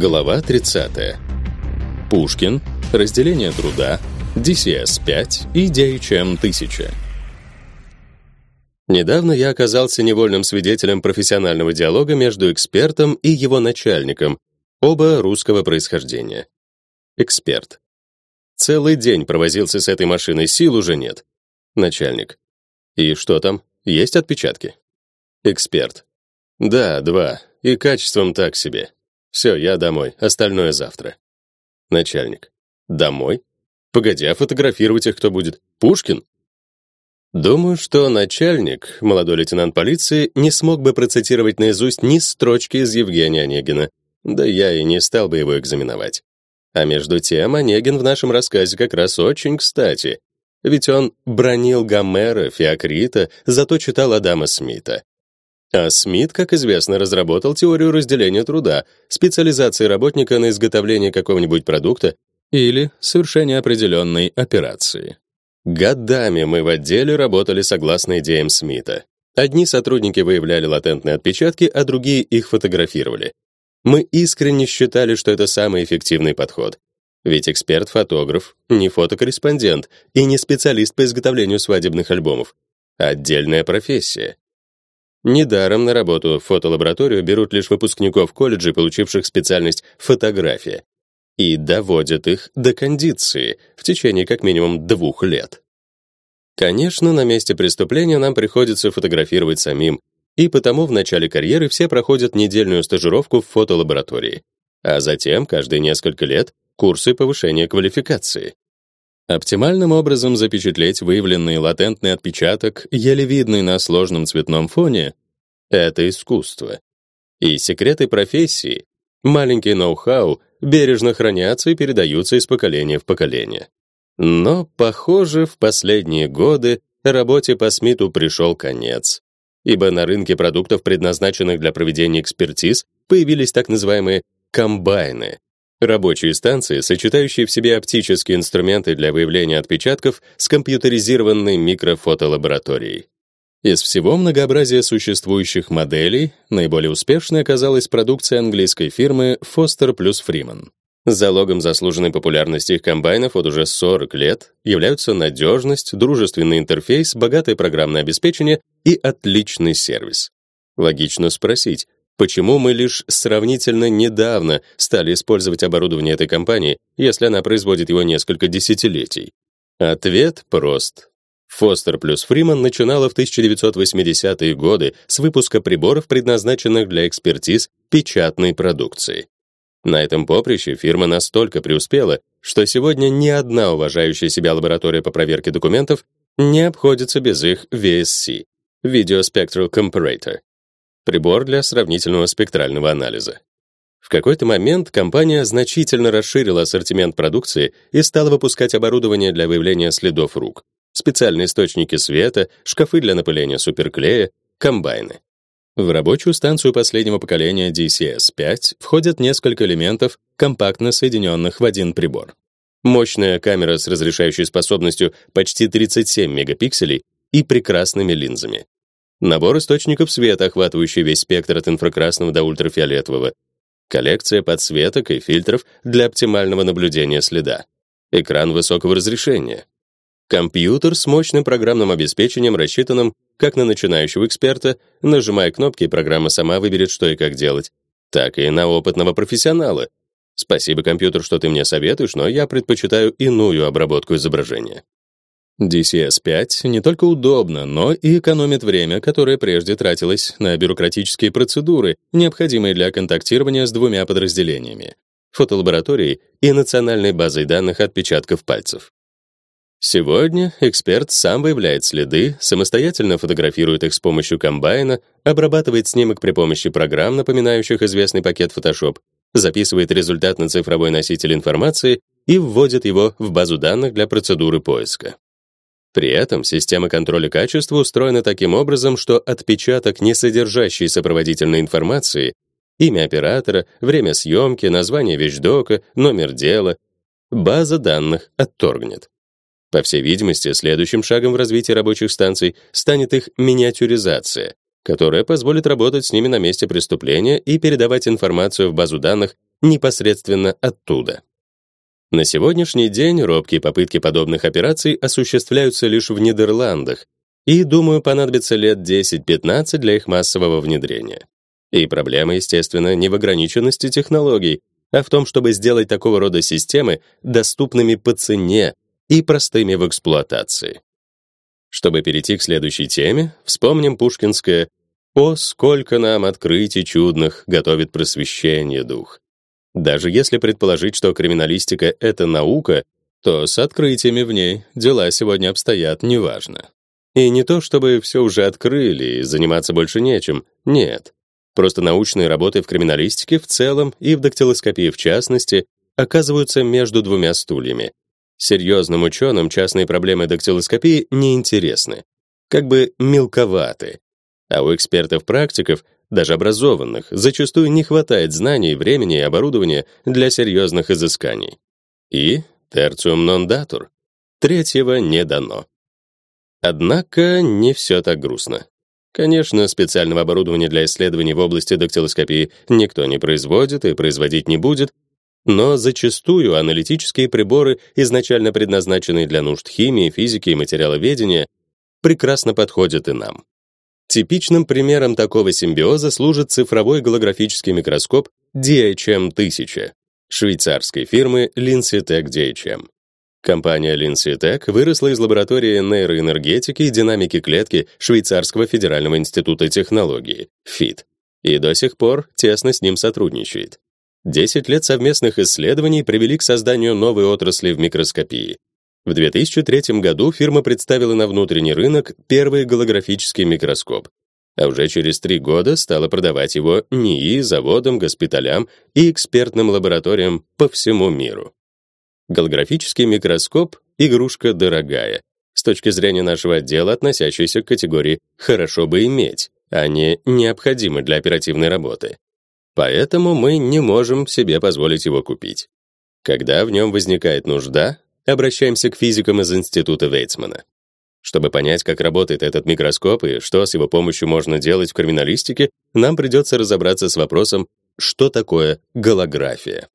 Глава 30. Пушкин, разделение труда, DCS-5 и DHM-1000. Недавно я оказался невольным свидетелем профессионального диалога между экспертом и его начальником, оба русского происхождения. Эксперт. Целый день провозился с этой машиной, сил уже нет. Начальник. И что там? Есть отпечатки? Эксперт. Да, два. И качеством так себе. Все, я домой, остальное завтра. Начальник. Домой? Погоди, а фотографировать их кто будет? Пушкин? Думаю, что начальник, молодой лейтенант полиции, не смог бы процитировать наизусть ни строчки из Евгения Онегина. Да я и не стал бы его экзаменовать. А между тем, Онегин в нашем рассказе как раз очень кстати. Ведь он бронил Гомера, Феокрита, зато читал Адама Смита. А Смит, как известно, разработал теорию разделения труда, специализации работника на изготовление какого-нибудь продукта или совершение определенной операции. Годами мы в отделе работали согласно идеям Смита. Одни сотрудники выявляли латентные отпечатки, а другие их фотографировали. Мы искренне считали, что это самый эффективный подход. Ведь эксперт-фотограф не фотокорреспондент и не специалист по изготовлению свадебных альбомов. Отдельная профессия. Недаром на работу в фотолабораторию берут лишь выпускников колледжа, получивших специальность фотография, и доводят их до кондиции в течение как минимум двух лет. Конечно, на месте преступления нам приходится фотографировать самим, и потому в начале карьеры все проходят недельную стажировку в фотолаборатории, а затем каждые несколько лет курсы повышения квалификации. Оптимальным образом запечатлеть выявленный латентный отпечаток, еле видный на сложном цветном фоне это искусство. И секреты профессии, маленький ноу-хау бережно хранятся и передаются из поколения в поколение. Но, похоже, в последние годы работе по Смиту пришел конец, ибо на рынке продуктов, предназначенных для проведения экспертиз, появились так называемые комбайны, Рабочие станции, сочетающие в себе оптические инструменты для выявления отпечатков с компьютеризированной микрофотолабораторией. Из всего многообразия существующих моделей наиболее успешной оказалась продукция английской фирмы Foster плюс Freeman. Залогом заслуженной популярности их комбайнов вот уже 40 лет являются надежность, дружественный интерфейс, богатое программное обеспечение и отличный сервис. Логично спросить, Почему мы лишь сравнительно недавно стали использовать оборудование этой компании, если она производит его несколько десятилетий? Ответ прост. Фостер плюс Фриман начинала в 1980-е годы с выпуска приборов, предназначенных для экспертиз печатной продукции. На этом поприще фирма настолько преуспела, что сегодня ни одна уважающая себя лаборатория по проверке документов не обходится без их VSC — Video Spectral Comparator прибор для сравнительного спектрального анализа. В какой-то момент компания значительно расширила ассортимент продукции и стала выпускать оборудование для выявления следов рук, специальные источники света, шкафы для напыления суперклея, комбайны. В рабочую станцию последнего поколения DCS-5 входят несколько элементов, компактно соединенных в один прибор. Мощная камера с разрешающей способностью почти 37 мегапикселей и прекрасными линзами. Набор источников света, охватывающий весь спектр от инфракрасного до ультрафиолетового. Коллекция подсветок и фильтров для оптимального наблюдения следа. Экран высокого разрешения. Компьютер с мощным программным обеспечением, рассчитанным как на начинающего эксперта, нажимая кнопки, программа сама выберет, что и как делать, так и на опытного профессионала. Спасибо, компьютер, что ты мне советуешь, но я предпочитаю иную обработку изображения. DCS-5 не только удобно, но и экономит время, которое прежде тратилось на бюрократические процедуры, необходимые для контактирования с двумя подразделениями — фотолабораторией и национальной базой данных отпечатков пальцев. Сегодня эксперт сам выявляет следы, самостоятельно фотографирует их с помощью комбайна, обрабатывает снимок при помощи программ, напоминающих известный пакет Photoshop, записывает результат на цифровой носитель информации и вводит его в базу данных для процедуры поиска. При этом система контроля качества устроена таким образом, что отпечаток, не содержащий сопроводительной информации, имя оператора, время съемки, название вещдока, номер дела, база данных отторгнет. По всей видимости, следующим шагом в развитии рабочих станций станет их миниатюризация, которая позволит работать с ними на месте преступления и передавать информацию в базу данных непосредственно оттуда. На сегодняшний день робкие попытки подобных операций осуществляются лишь в Нидерландах, и, думаю, понадобится лет 10-15 для их массового внедрения. И проблема, естественно, не в ограниченности технологий, а в том, чтобы сделать такого рода системы доступными по цене и простыми в эксплуатации. Чтобы перейти к следующей теме, вспомним пушкинское «О, сколько нам открытий чудных готовит просвещение дух». Даже если предположить, что криминалистика — это наука, то с открытиями в ней дела сегодня обстоят неважно. И не то, чтобы все уже открыли и заниматься больше нечем, нет. Просто научные работы в криминалистике в целом и в дактилоскопии в частности оказываются между двумя стульями. Серьезным ученым частные проблемы дактилоскопии не интересны, как бы мелковаты. А у экспертов-практиков, даже образованных, зачастую не хватает знаний, времени и оборудования для серьезных изысканий. И tertium non datur. Третьего не дано. Однако не все так грустно. Конечно, специального оборудования для исследований в области дактилоскопии никто не производит и производить не будет, но зачастую аналитические приборы, изначально предназначенные для нужд химии, физики и материаловедения, прекрасно подходят и нам. Типичным примером такого симбиоза служит цифровой голографический микроскоп DHM-1000 швейцарской фирмы Linsitec DHM. Компания Linsitec выросла из лаборатории нейроэнергетики и динамики клетки Швейцарского федерального института технологий, ФИТ, и до сих пор тесно с ним сотрудничает. 10 лет совместных исследований привели к созданию новой отрасли в микроскопии. В 2003 году фирма представила на внутренний рынок первый голографический микроскоп, а уже через три года стала продавать его НИИ, заводам, госпиталям и экспертным лабораториям по всему миру. Голографический микроскоп — игрушка дорогая, с точки зрения нашего отдела, относящаяся к категории «хорошо бы иметь», а не «необходимо для оперативной работы». Поэтому мы не можем себе позволить его купить. Когда в нем возникает нужда, обращаемся к физикам из Института Вейцмана. Чтобы понять, как работает этот микроскоп и что с его помощью можно делать в криминалистике, нам придется разобраться с вопросом, что такое голография.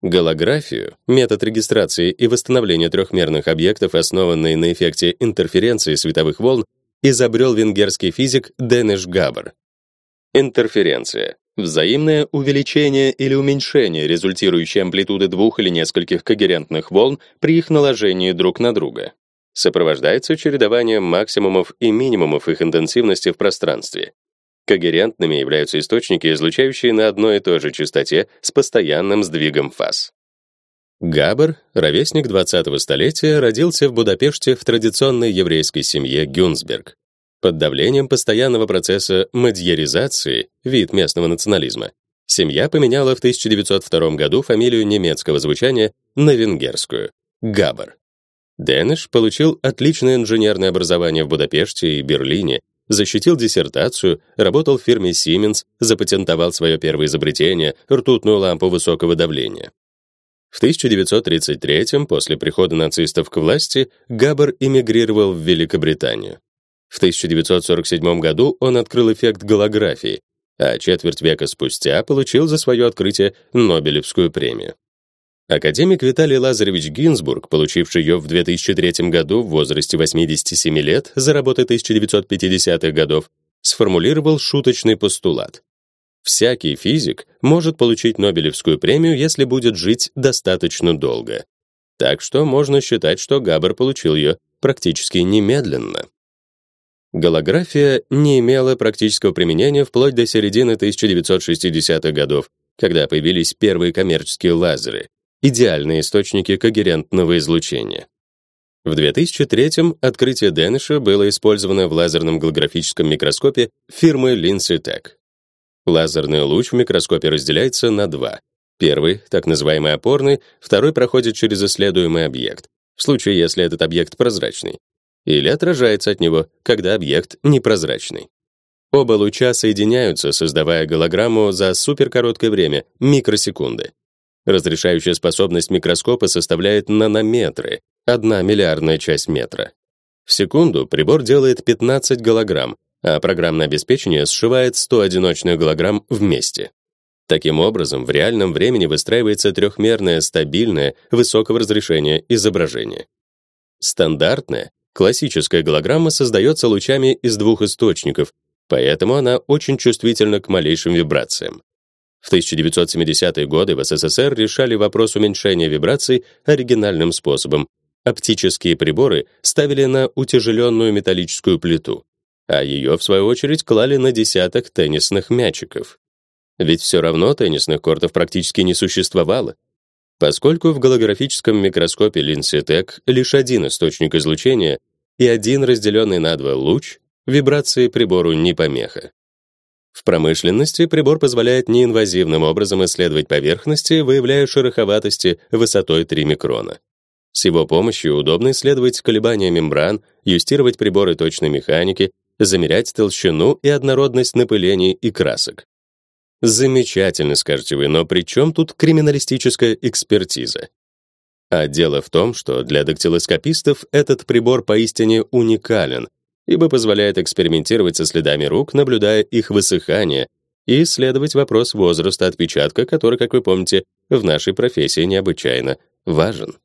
Голографию, метод регистрации и восстановления трехмерных объектов, основанный на эффекте интерференции световых волн, изобрел венгерский физик Денеш Габер. Интерференция взаимное увеличение или уменьшение результирующей амплитуды двух или нескольких когерентных волн при их наложении друг на друга. Сопровождается чередованием максимумов и минимумов их интенсивности в пространстве. Когерентными являются источники, излучающие на одной и той же частоте с постоянным сдвигом фаз. Габер, ровесник 20-го столетия, родился в Будапеште в традиционной еврейской семье Гюнсберг. Под давлением постоянного процесса мадьяризации, вид местного национализма, семья поменяла в 1902 году фамилию немецкого звучания на венгерскую Габер. Денеш получил отличное инженерное образование в Будапеште и Берлине защитил диссертацию, работал в фирме Siemens, запатентовал свое первое изобретение ртутную лампу высокого давления. В 1933 после прихода нацистов к власти, Габбер эмигрировал в Великобританию. В 1947 году он открыл эффект голографии, а четверть века спустя получил за свое открытие Нобелевскую премию. Академик Виталий Лазаревич Гинзбург, получивший ее в 2003 году в возрасте 87 лет за работы 1950-х годов, сформулировал шуточный постулат. Всякий физик может получить Нобелевскую премию, если будет жить достаточно долго. Так что можно считать, что Габбер получил ее практически немедленно. Голография не имела практического применения вплоть до середины 1960-х годов, когда появились первые коммерческие лазеры, идеальные источники когерентного излучения. В 2003-м открытие Дэниша было использовано в лазерном голографическом микроскопе фирмы Linsitec. Лазерный луч в микроскопе разделяется на два. Первый, так называемый опорный, второй проходит через исследуемый объект, в случае, если этот объект прозрачный, или отражается от него, когда объект непрозрачный. Оба луча соединяются, создавая голограмму за суперкороткое время, микросекунды. Разрешающая способность микроскопа составляет нанометры, одна миллиардная часть метра. В секунду прибор делает 15 голограмм, а программное обеспечение сшивает 100 одиночных голограмм вместе. Таким образом, в реальном времени выстраивается трехмерное стабильное высокого разрешения изображение. Стандартная классическая голограмма создается лучами из двух источников, поэтому она очень чувствительна к малейшим вибрациям. В 1970-е годы в СССР решали вопрос уменьшения вибраций оригинальным способом. Оптические приборы ставили на утяжеленную металлическую плиту, а ее, в свою очередь, клали на десяток теннисных мячиков. Ведь все равно теннисных кортов практически не существовало. Поскольку в голографическом микроскопе Линситек лишь один источник излучения и один разделенный на два луч, вибрации прибору не помеха. В промышленности прибор позволяет неинвазивным образом исследовать поверхности, выявляя шероховатости высотой 3 микрона. С его помощью удобно исследовать колебания мембран, юстировать приборы точной механики, замерять толщину и однородность напылений и красок. Замечательно, скажете вы, но при чем тут криминалистическая экспертиза? А дело в том, что для дактилоскопистов этот прибор поистине уникален, ибо позволяет экспериментировать со следами рук, наблюдая их высыхание, и исследовать вопрос возраста отпечатка, который, как вы помните, в нашей профессии необычайно важен.